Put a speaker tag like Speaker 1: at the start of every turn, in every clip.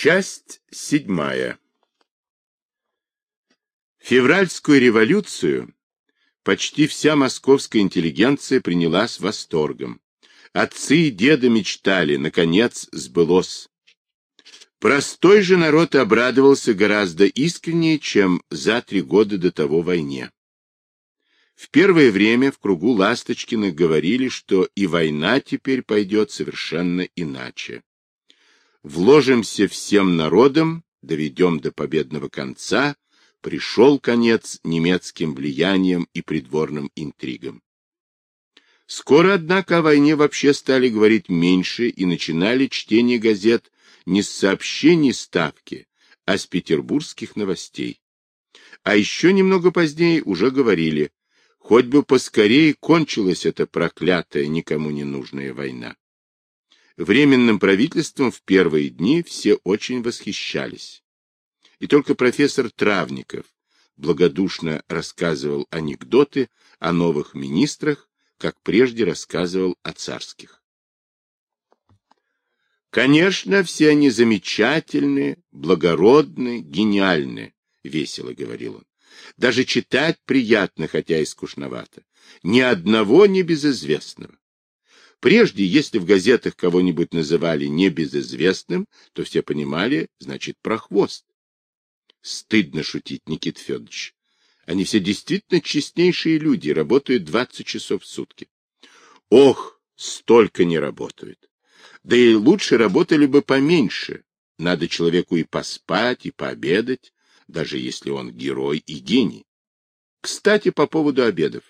Speaker 1: Часть седьмая. Февральскую революцию почти вся московская интеллигенция приняла с восторгом. Отцы и деды мечтали, наконец сбылось. Простой же народ обрадовался гораздо искреннее, чем за три года до того войне. В первое время в кругу Ласточкиных говорили, что и война теперь пойдет совершенно иначе. Вложимся всем народом, доведем до победного конца, пришел конец немецким влиянием и придворным интригам. Скоро, однако, о войне вообще стали говорить меньше и начинали чтение газет не с сообщений Ставки, а с петербургских новостей. А еще немного позднее уже говорили, Хоть бы поскорее кончилась эта проклятая, никому не нужная война. Временным правительством в первые дни все очень восхищались. И только профессор Травников благодушно рассказывал анекдоты о новых министрах, как прежде рассказывал о царских. Конечно, все они замечательные, благородные, гениальные, весело говорил он. Даже читать приятно, хотя и скучновато. Ни одного небезызвестного. Прежде, если в газетах кого-нибудь называли небезызвестным, то все понимали, значит, прохвост. Стыдно шутить, Никит Федорович. Они все действительно честнейшие люди, работают 20 часов в сутки. Ох, столько не работают. Да и лучше работали бы поменьше. Надо человеку и поспать, и пообедать, даже если он герой и гений. Кстати, по поводу обедов.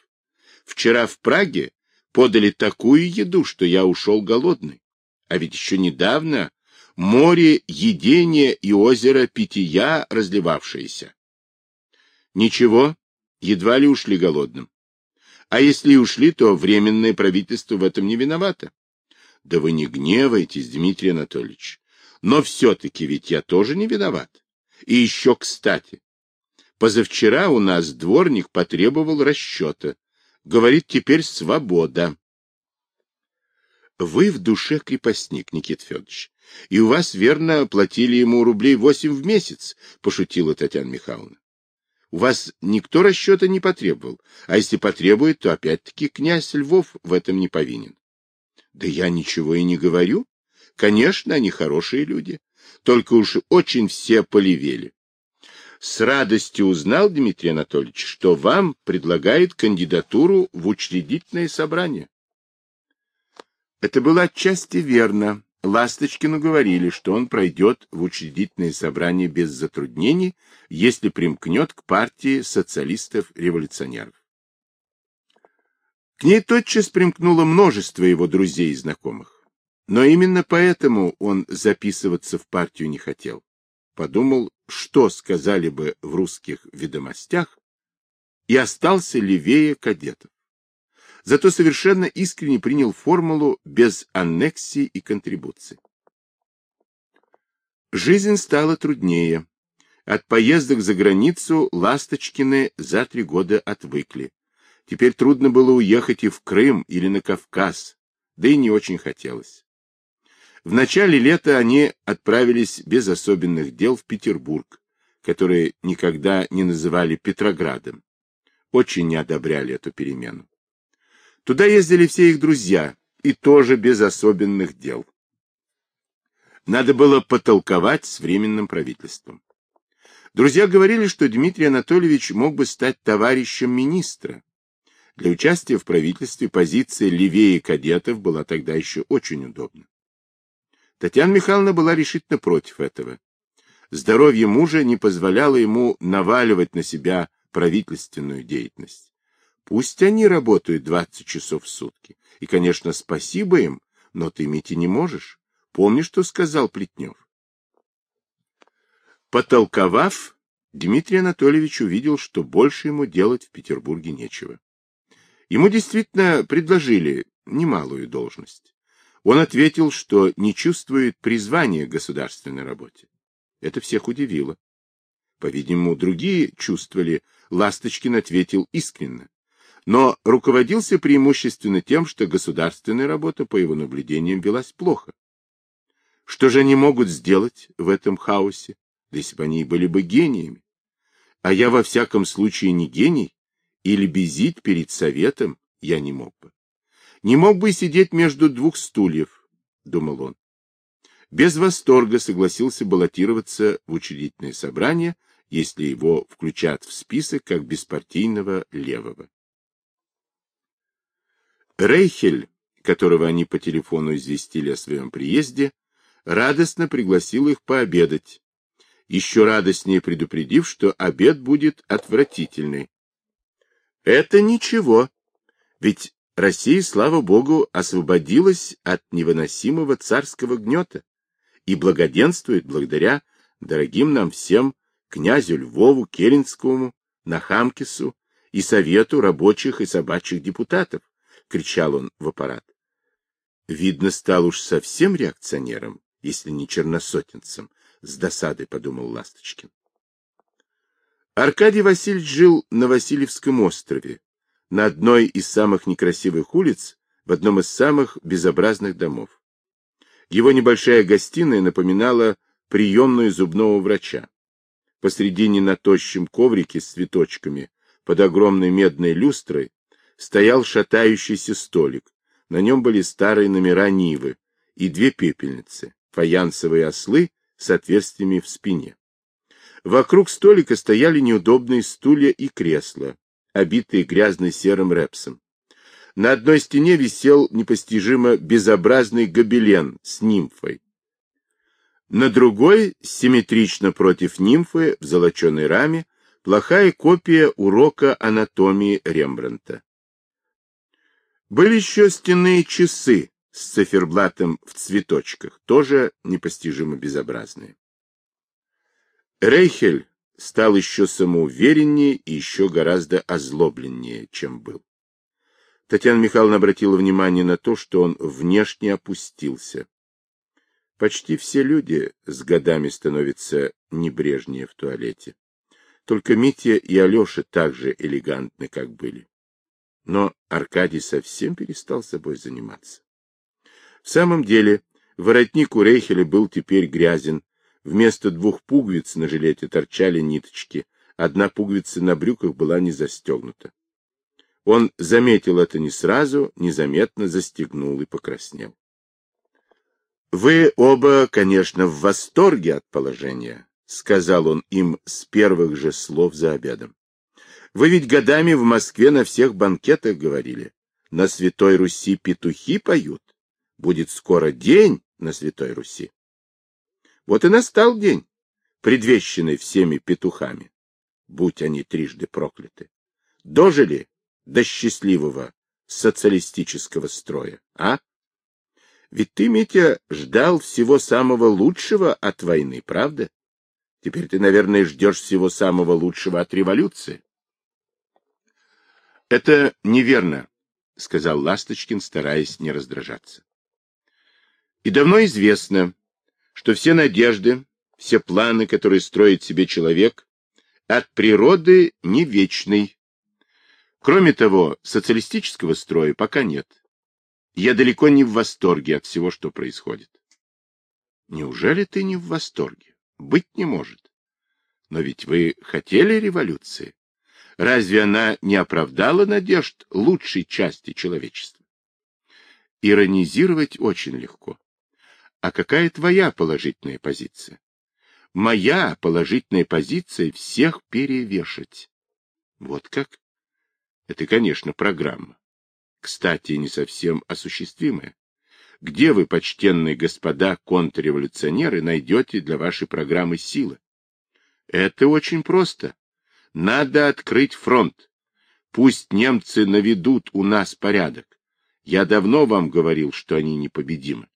Speaker 1: Вчера в Праге подали такую еду, что я ушел голодный. А ведь еще недавно море едения и озеро питья разливавшееся. Ничего, едва ли ушли голодным. А если и ушли, то временное правительство в этом не виновато. Да вы не гневайтесь, Дмитрий Анатольевич. Но все-таки ведь я тоже не виноват. И еще кстати. Позавчера у нас дворник потребовал расчета. Говорит, теперь свобода. Вы в душе крепостник, Никит Федорович. И у вас, верно, платили ему рублей восемь в месяц, пошутила Татьяна Михайловна. У вас никто расчета не потребовал, а если потребует, то опять-таки князь Львов в этом не повинен. Да я ничего и не говорю. Конечно, они хорошие люди только уж очень все полевели. С радостью узнал, Дмитрий Анатольевич, что вам предлагают кандидатуру в учредительное собрание. Это было отчасти верно. Ласточкину говорили, что он пройдет в учредительное собрание без затруднений, если примкнет к партии социалистов-революционеров. К ней тотчас примкнуло множество его друзей и знакомых. Но именно поэтому он записываться в партию не хотел. Подумал, что сказали бы в русских ведомостях, и остался левее кадетов. Зато совершенно искренне принял формулу без аннексий и контрибуций. Жизнь стала труднее. От поездок за границу Ласточкины за три года отвыкли. Теперь трудно было уехать и в Крым или на Кавказ, да и не очень хотелось. В начале лета они отправились без особенных дел в Петербург, который никогда не называли Петроградом. Очень не одобряли эту перемену. Туда ездили все их друзья, и тоже без особенных дел. Надо было потолковать с Временным правительством. Друзья говорили, что Дмитрий Анатольевич мог бы стать товарищем министра. Для участия в правительстве позиция левее кадетов была тогда еще очень удобна. Татьяна Михайловна была решительно против этого. Здоровье мужа не позволяло ему наваливать на себя правительственную деятельность. Пусть они работают 20 часов в сутки. И, конечно, спасибо им, но ты, Мити, не можешь. Помни, что сказал Плетнев. Потолковав, Дмитрий Анатольевич увидел, что больше ему делать в Петербурге нечего. Ему действительно предложили немалую должность. Он ответил, что не чувствует призвания к государственной работе. Это всех удивило. По-видимому, другие чувствовали, Ласточкин ответил искренне, но руководился преимущественно тем, что государственная работа, по его наблюдениям, велась плохо. Что же они могут сделать в этом хаосе, если бы они были бы гениями? А я во всяком случае не гений, или безить перед советом я не мог бы. Не мог бы сидеть между двух стульев, думал он. Без восторга согласился баллотироваться в учредительное собрание, если его включат в список как беспартийного левого. Рейхель, которого они по телефону известили о своем приезде, радостно пригласил их пообедать, еще радостнее предупредив, что обед будет отвратительный. Это ничего, ведь Россия, слава богу, освободилась от невыносимого царского гнета и благоденствует благодаря дорогим нам всем князю Львову, Керенскому, Нахамкису и Совету рабочих и собачьих депутатов, — кричал он в аппарат. Видно, стал уж совсем реакционером, если не черносотенцем, — с досадой подумал Ласточкин. Аркадий Васильевич жил на Васильевском острове, на одной из самых некрасивых улиц, в одном из самых безобразных домов. Его небольшая гостиная напоминала приемную зубного врача. Посредине на тощем коврике с цветочками, под огромной медной люстрой, стоял шатающийся столик. На нем были старые номера Нивы и две пепельницы, фаянсовые ослы с отверстиями в спине. Вокруг столика стояли неудобные стулья и кресла, обитые грязно-серым репсом. На одной стене висел непостижимо безобразный гобелен с нимфой. На другой, симметрично против нимфы, в золоченой раме, плохая копия урока анатомии Рембрандта. Были еще стенные часы с циферблатом в цветочках, тоже непостижимо безобразные. Рейхель стал еще самоувереннее и еще гораздо озлобленнее, чем был. Татьяна Михайловна обратила внимание на то, что он внешне опустился. Почти все люди с годами становятся небрежнее в туалете. Только Митя и Алеша так же элегантны, как были. Но Аркадий совсем перестал собой заниматься. В самом деле, воротник у Рейхеля был теперь грязен. Вместо двух пуговиц на жилете торчали ниточки. Одна пуговица на брюках была не застегнута. Он заметил это не сразу, незаметно застегнул и покраснел. Вы оба, конечно, в восторге от положения, сказал он им с первых же слов за обедом. Вы ведь годами в Москве на всех банкетах говорили. На Святой Руси петухи поют. Будет скоро день на Святой Руси. Вот и настал день, предвещенный всеми петухами. Будь они трижды прокляты. Дожили до счастливого социалистического строя, а? Ведь ты, Митя, ждал всего самого лучшего от войны, правда? Теперь ты, наверное, ждешь всего самого лучшего от революции. — Это неверно, — сказал Ласточкин, стараясь не раздражаться. — И давно известно, что все надежды, все планы, которые строит себе человек, от природы не вечный. Кроме того, социалистического строя пока нет. Я далеко не в восторге от всего, что происходит. Неужели ты не в восторге? Быть не может. Но ведь вы хотели революции. Разве она не оправдала надежд лучшей части человечества? Иронизировать очень легко. А какая твоя положительная позиция? Моя положительная позиция — всех перевешать. Вот как? Это, конечно, программа кстати, не совсем осуществимое. Где вы, почтенные господа контрреволюционеры, найдете для вашей программы силы? Это очень просто. Надо открыть фронт. Пусть немцы наведут у нас порядок. Я давно вам говорил, что они непобедимы.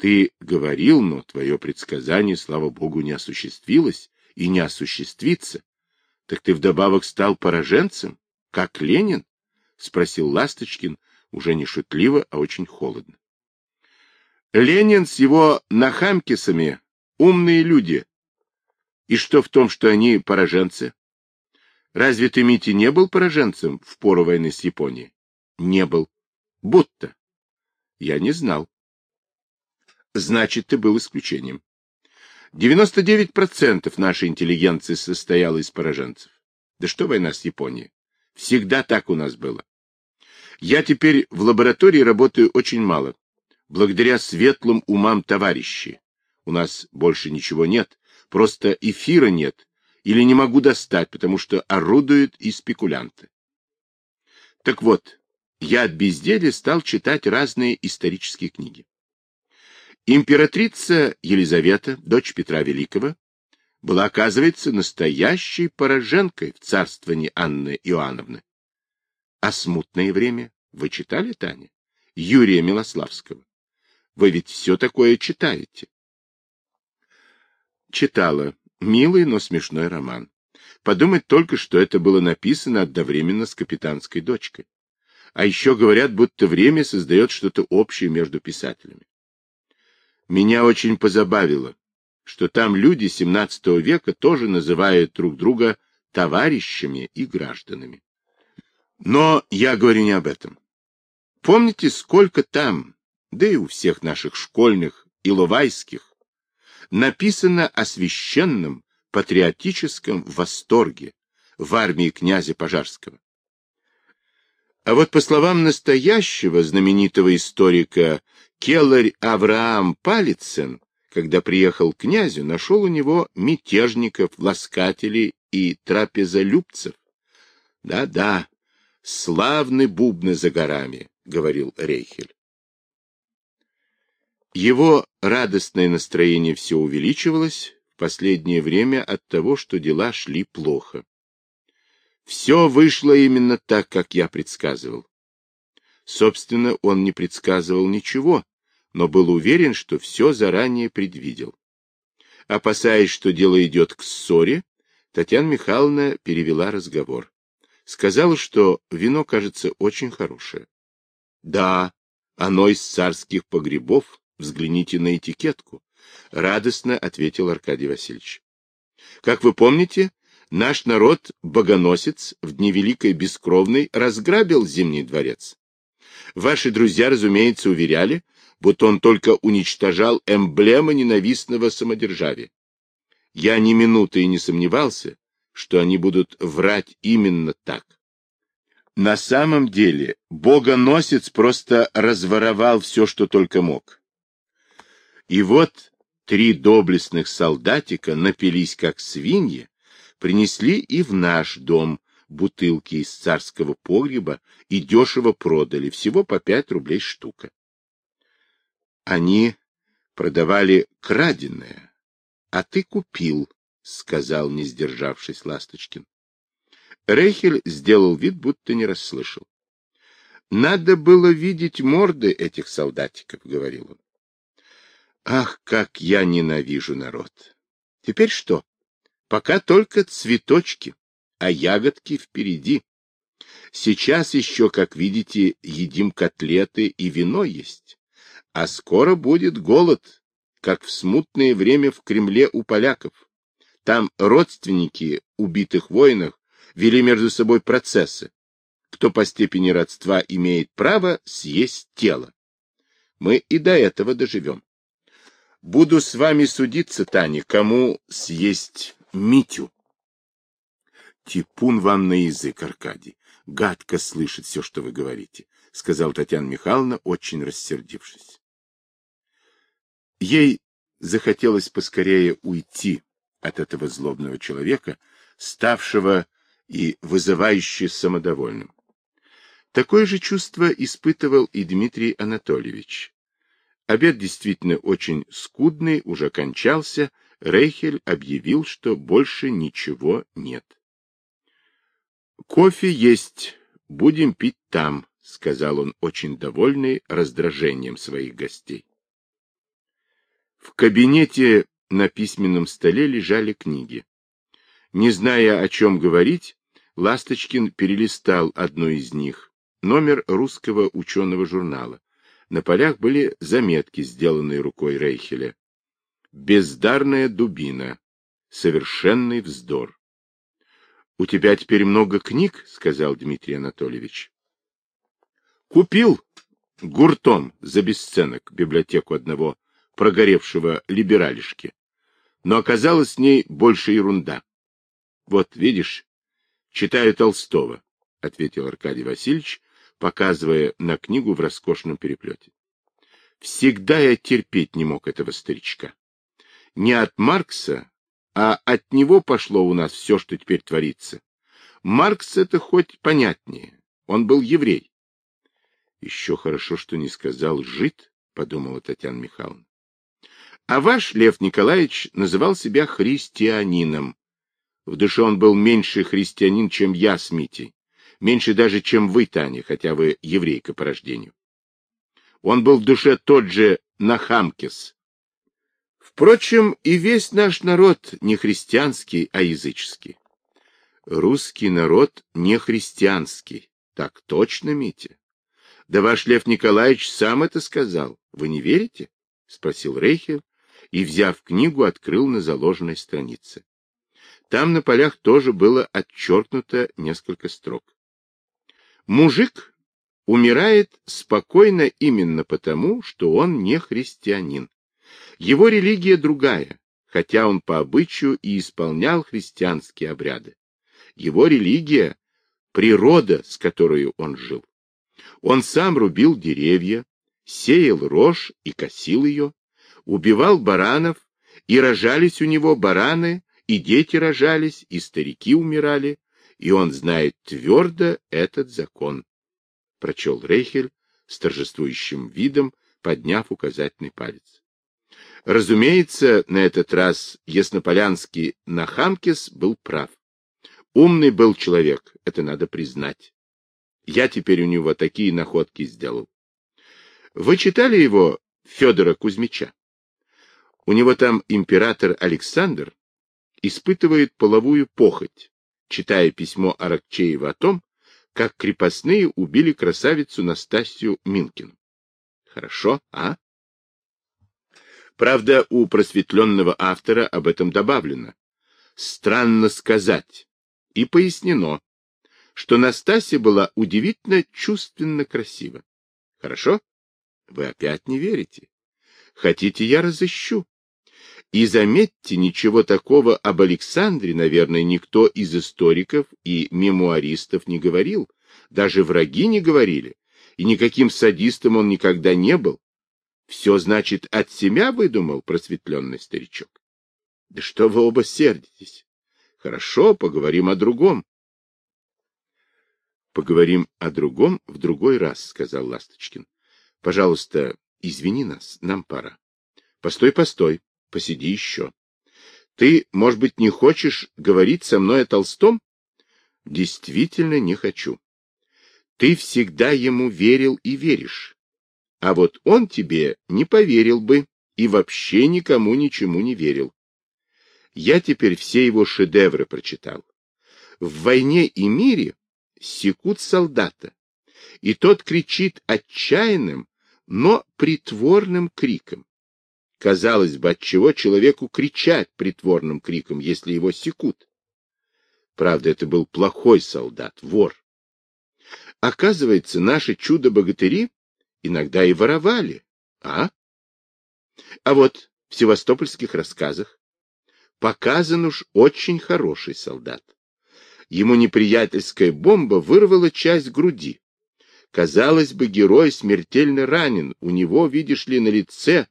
Speaker 1: Ты говорил, но твое предсказание, слава богу, не осуществилось и не осуществится. Так ты вдобавок стал пораженцем, как Ленин? — спросил Ласточкин, уже не шутливо, а очень холодно. Ленин с его нахамкисами — умные люди. И что в том, что они пораженцы? Разве ты, Мити, не был пораженцем в пору войны с Японией? Не был. Будто. Я не знал. Значит, ты был исключением. 99% нашей интеллигенции состояла из пораженцев. Да что война с Японией? Всегда так у нас было. Я теперь в лаборатории работаю очень мало, благодаря светлым умам товарищей. У нас больше ничего нет, просто эфира нет, или не могу достать, потому что орудуют и спекулянты. Так вот, я от безделия стал читать разные исторические книги. Императрица Елизавета, дочь Петра Великого, была, оказывается, настоящей пораженкой в царствовании Анны Иоанновны. А смутное время вы читали, Таня? Юрия Милославского. Вы ведь все такое читаете. Читала. Милый, но смешной роман. Подумать только, что это было написано одновременно с капитанской дочкой. А еще говорят, будто время создает что-то общее между писателями. Меня очень позабавило, что там люди XVII века тоже называют друг друга товарищами и гражданами. Но я говорю не об этом. Помните, сколько там, да и у всех наших школьных и ловайских, написано о священном патриотическом восторге в армии князя Пожарского. А вот по словам настоящего знаменитого историка Келларь Авраам Палицын, когда приехал к князю, нашел у него мятежников, ласкателей и трапезолюбцев. Да-да, славны бубны за горами, — говорил Рейхель. Его радостное настроение все увеличивалось в последнее время от того, что дела шли плохо. Все вышло именно так, как я предсказывал. Собственно, он не предсказывал ничего, но был уверен, что все заранее предвидел. Опасаясь, что дело идет к ссоре, Татьяна Михайловна перевела разговор. Сказала, что вино, кажется, очень хорошее. Да, оно из царских погребов, взгляните на этикетку, — радостно ответил Аркадий Васильевич. Как вы помните, наш народ, богоносец, в дни Великой Бескровной разграбил Зимний дворец. Ваши друзья, разумеется, уверяли, будто он только уничтожал эмблемы ненавистного самодержавия. Я ни минуты и не сомневался, что они будут врать именно так. На самом деле, богоносец просто разворовал все, что только мог. И вот три доблестных солдатика напились, как свиньи, принесли и в наш дом бутылки из царского погреба и дешево продали, всего по пять рублей штука. Они продавали краденое, а ты купил, — сказал, не сдержавшись, Ласточкин. Рейхель сделал вид, будто не расслышал. — Надо было видеть морды этих солдатиков, — говорил он. — Ах, как я ненавижу народ! Теперь что? Пока только цветочки, а ягодки впереди. Сейчас еще, как видите, едим котлеты и вино есть. А скоро будет голод, как в смутное время в Кремле у поляков. Там родственники убитых воинов вели между собой процессы. Кто по степени родства имеет право съесть тело. Мы и до этого доживем. Буду с вами судиться, Таня, кому съесть Митю. Типун вам на язык, Аркадий. Гадко слышит все, что вы говорите, — сказал Татьяна Михайловна, очень рассердившись. Ей захотелось поскорее уйти от этого злобного человека, ставшего и вызывающе самодовольным. Такое же чувство испытывал и Дмитрий Анатольевич. Обед действительно очень скудный, уже кончался, Рейхель объявил, что больше ничего нет. «Кофе есть, будем пить там», — сказал он, очень довольный раздражением своих гостей. В кабинете на письменном столе лежали книги. Не зная, о чем говорить, Ласточкин перелистал одну из них, номер русского ученого журнала. На полях были заметки, сделанные рукой Рейхеля. «Бездарная дубина. Совершенный вздор». «У тебя теперь много книг?» — сказал Дмитрий Анатольевич. «Купил гуртом за бесценок библиотеку одного прогоревшего либералишки. Но оказалось в ней больше ерунда. Вот, видишь, читаю Толстого, — ответил Аркадий Васильевич, показывая на книгу в роскошном переплете. Всегда я терпеть не мог этого старичка. Не от Маркса, а от него пошло у нас все, что теперь творится. Маркс это хоть понятнее. Он был еврей. Еще хорошо, что не сказал «жид», — подумала Татьяна Михайловна. А ваш Лев Николаевич называл себя христианином. В душе он был меньше христианин, чем я с Митей. Меньше даже, чем вы, Таня, хотя вы еврейка по рождению. Он был в душе тот же Нахамкес. Впрочем, и весь наш народ не христианский, а языческий. Русский народ не христианский. Так точно, Митя? Да ваш Лев Николаевич сам это сказал. Вы не верите? — спросил Рейхель и, взяв книгу, открыл на заложенной странице. Там на полях тоже было отчеркнуто несколько строк. Мужик умирает спокойно именно потому, что он не христианин. Его религия другая, хотя он по обычаю и исполнял христианские обряды. Его религия — природа, с которой он жил. Он сам рубил деревья, сеял рожь и косил ее, убивал баранов, и рожались у него бараны, и дети рожались, и старики умирали, и он знает твердо этот закон. Прочел Рейхель с торжествующим видом, подняв указательный палец. Разумеется, на этот раз Яснополянский Нахамкис был прав. Умный был человек, это надо признать. Я теперь у него такие находки сделал. Вы читали его, Федора Кузьмича? У него там император Александр испытывает половую похоть, читая письмо Аракчеева о том, как крепостные убили красавицу Настасью Минкину. Хорошо, а? Правда, у просветленного автора об этом добавлено. Странно сказать. И пояснено, что Настасья была удивительно чувственно красива. Хорошо? Вы опять не верите. Хотите, я разыщу? И заметьте, ничего такого об Александре, наверное, никто из историков и мемуаристов не говорил, даже враги не говорили, и никаким садистом он никогда не был. Все, значит, от себя выдумал просветленный старичок. Да что вы оба сердитесь? Хорошо, поговорим о другом. Поговорим о другом в другой раз, сказал Ласточкин. Пожалуйста, извини нас, нам пора. Постой, постой. Посиди еще. Ты, может быть, не хочешь говорить со мной о Толстом? Действительно не хочу. Ты всегда ему верил и веришь. А вот он тебе не поверил бы и вообще никому ничему не верил. Я теперь все его шедевры прочитал. В «Войне и мире» секут солдата, и тот кричит отчаянным, но притворным криком. Казалось бы, отчего человеку кричать притворным криком, если его секут? Правда, это был плохой солдат, вор. Оказывается, наши чудо-богатыри иногда и воровали, а? А вот в севастопольских рассказах показан уж очень хороший солдат. Ему неприятельская бомба вырвала часть груди. Казалось бы, герой смертельно ранен, у него, видишь ли, на лице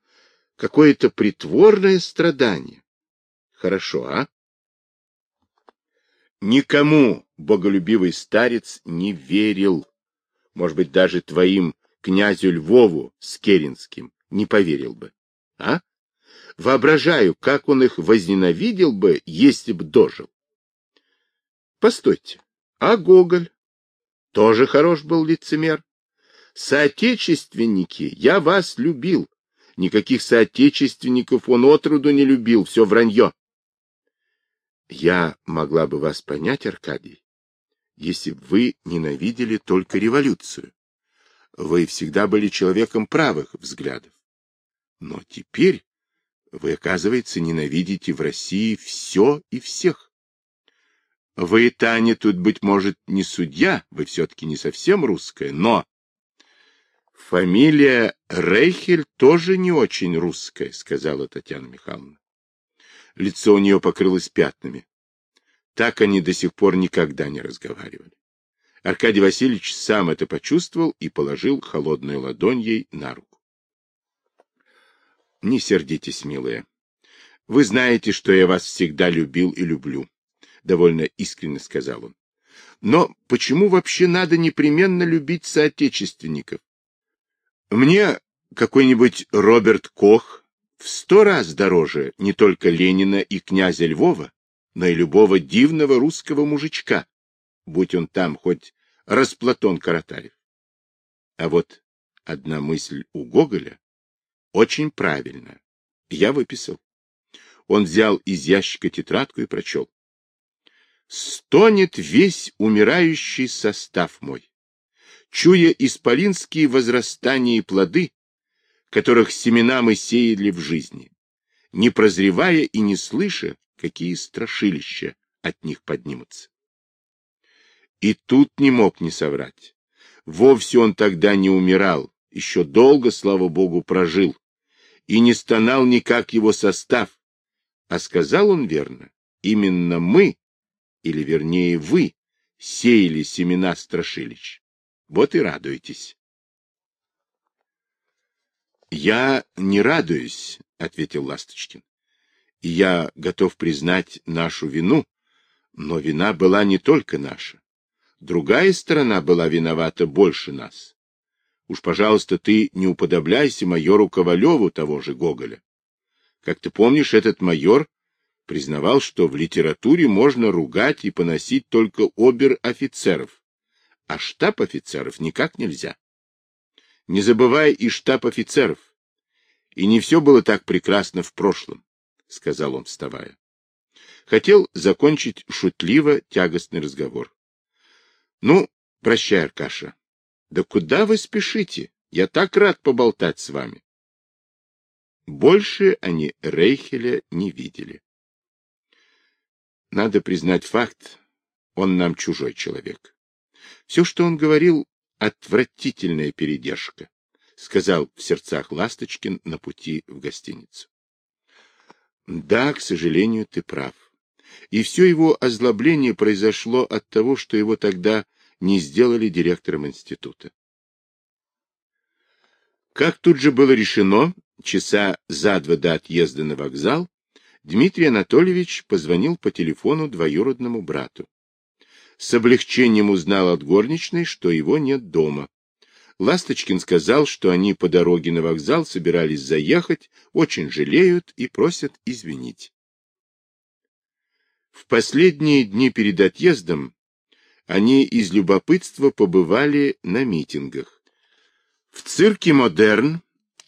Speaker 1: какое-то притворное страдание. Хорошо, а? Никому боголюбивый старец не верил. Может быть, даже твоим князю Львову с Керенским не поверил бы. А? Воображаю, как он их возненавидел бы, если б дожил. Постойте, а Гоголь? Тоже хорош был лицемер. Соотечественники, я вас любил, Никаких соотечественников он отроду не любил, все вранье. Я могла бы вас понять, Аркадий, если бы вы ненавидели только революцию. Вы всегда были человеком правых взглядов. Но теперь вы, оказывается, ненавидите в России все и всех. Вы, Таня, тут, быть может, не судья, вы все-таки не совсем русская, но Фамилия Рейхель тоже не очень русская, сказала Татьяна Михайловна. Лицо у нее покрылось пятнами. Так они до сих пор никогда не разговаривали. Аркадий Васильевич сам это почувствовал и положил холодную ладонь ей на руку. Не сердитесь, милая. Вы знаете, что я вас всегда любил и люблю, довольно искренне сказал он. Но почему вообще надо непременно любить соотечественников? Мне какой-нибудь Роберт Кох в сто раз дороже не только Ленина и князя Львова, но и любого дивного русского мужичка, будь он там хоть Расплатон Каратарев. А вот одна мысль у Гоголя очень правильная. Я выписал. Он взял из ящика тетрадку и прочел. Стонет весь умирающий состав мой, чуя исполинские возрастания и плоды, которых семена мы сеяли в жизни, не прозревая и не слыша, какие страшилища от них поднимутся. И тут не мог не соврать. Вовсе он тогда не умирал, еще долго, слава богу, прожил, и не стонал никак его состав. А сказал он верно, именно мы, или вернее вы, сеяли семена страшилищ. Вот и радуйтесь. Я не радуюсь, — ответил Ласточкин и я готов признать нашу вину, но вина была не только наша. Другая сторона была виновата больше нас. Уж, пожалуйста, ты не уподобляйся майору Ковалеву того же Гоголя. Как ты помнишь, этот майор признавал, что в литературе можно ругать и поносить только обер-офицеров, а штаб-офицеров никак нельзя. Не забывай и штаб-офицеров. И не все было так прекрасно в прошлом. — сказал он, вставая. Хотел закончить шутливо тягостный разговор. — Ну, прощай, Аркаша. Да куда вы спешите? Я так рад поболтать с вами. Больше они Рейхеля не видели. Надо признать факт, он нам чужой человек. Все, что он говорил, отвратительная передержка, сказал в сердцах Ласточкин на пути в гостиницу. Да, к сожалению, ты прав. И все его озлобление произошло от того, что его тогда не сделали директором института. Как тут же было решено, часа за два до отъезда на вокзал, Дмитрий Анатольевич позвонил по телефону двоюродному брату. С облегчением узнал от горничной, что его нет дома. Ласточкин сказал, что они по дороге на вокзал собирались заехать, очень жалеют и просят извинить. В последние дни перед отъездом они из любопытства побывали на митингах. В цирке «Модерн»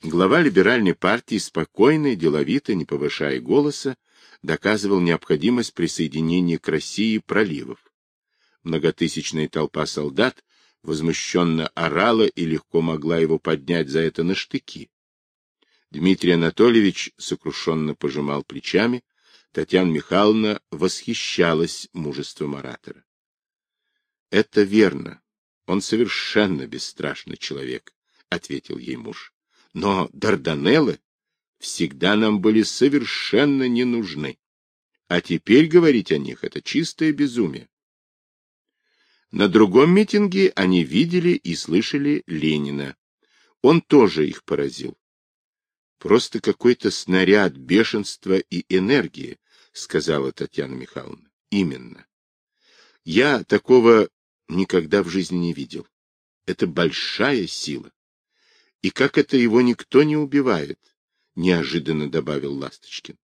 Speaker 1: глава либеральной партии спокойно и деловито, не повышая голоса, доказывал необходимость присоединения к России проливов. Многотысячная толпа солдат возмущенно орала и легко могла его поднять за это на штыки. Дмитрий Анатольевич сокрушенно пожимал плечами, Татьяна Михайловна восхищалась мужеством оратора. — Это верно. Он совершенно бесстрашный человек, — ответил ей муж. — Но Дарданеллы всегда нам были совершенно не нужны. А теперь говорить о них — это чистое безумие. На другом митинге они видели и слышали Ленина. Он тоже их поразил. Просто какой-то снаряд бешенства и энергии, сказала Татьяна Михайловна. Именно. Я такого никогда в жизни не видел. Это большая сила. И как это его никто не убивает, неожиданно добавил Ласточкин.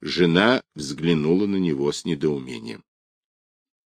Speaker 1: Жена взглянула на него с недоумением.